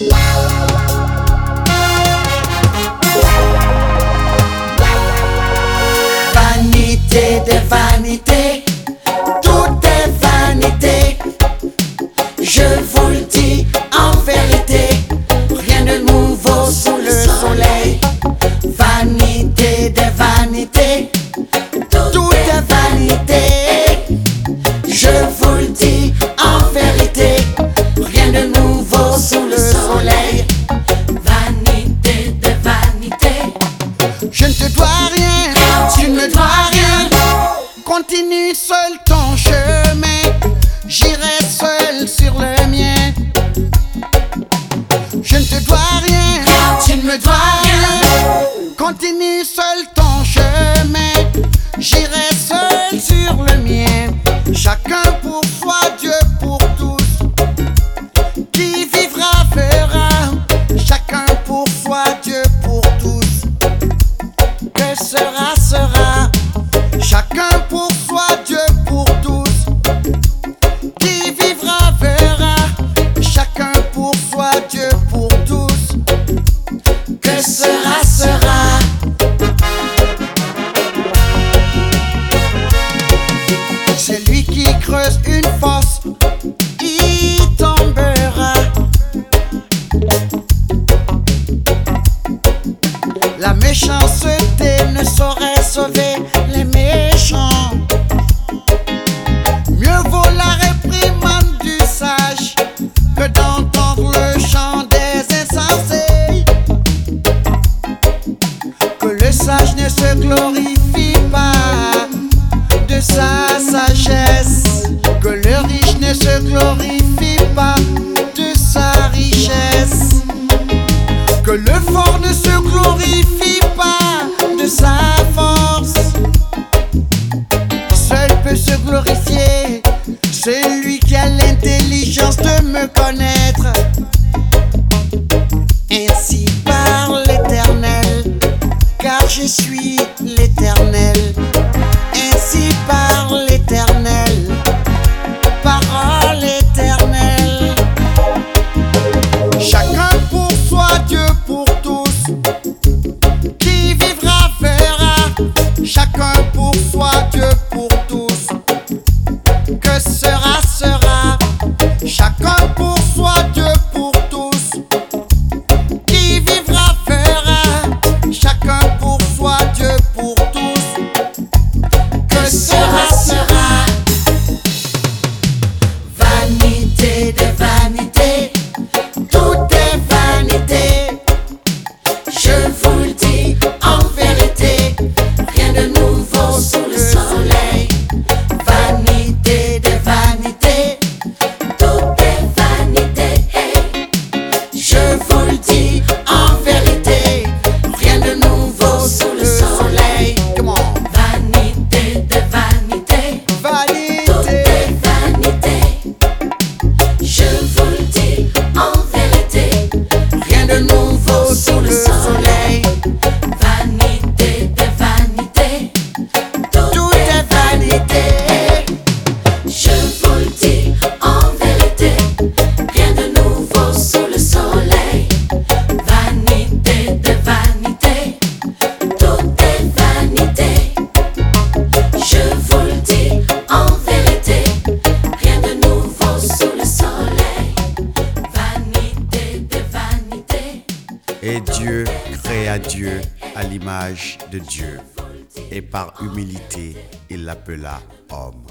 Wow, wow, wow. Continue seul ton chemin, j'irai seul sur le mien. Je ne te dois rien, tu ne me dois rien. Continue seul ton chemin, j'irai seul sur le mien. Chacun pour me pone Et Dieu créa Dieu à l'image de Dieu. Et par humilité, il l'appela homme.